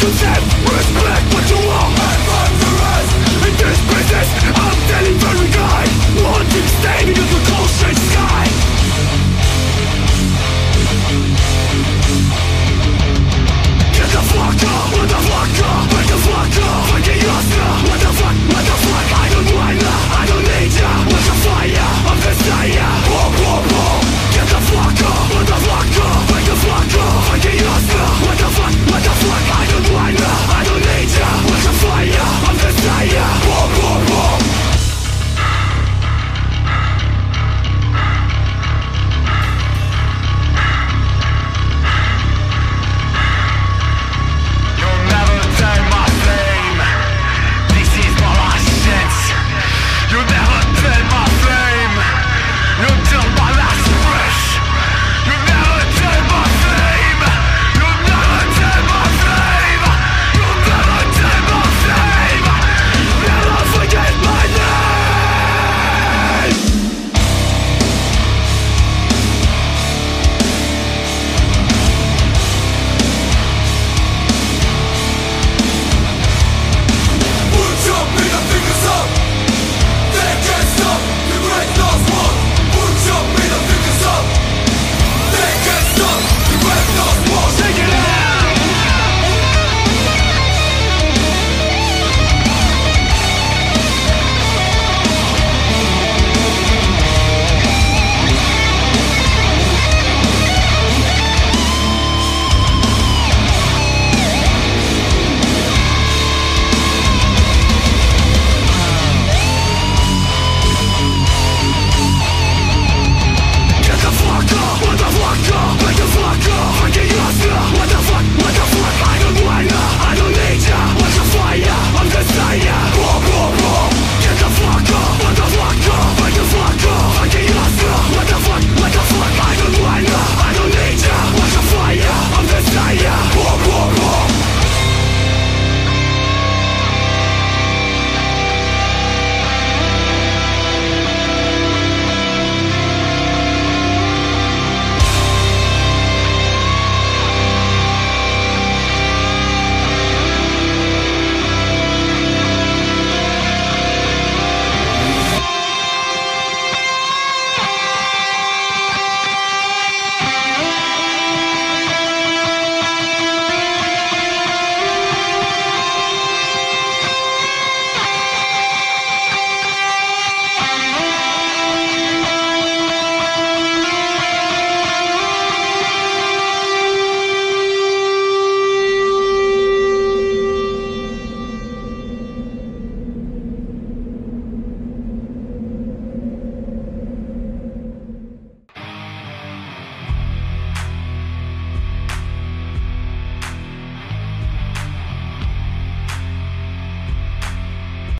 possessed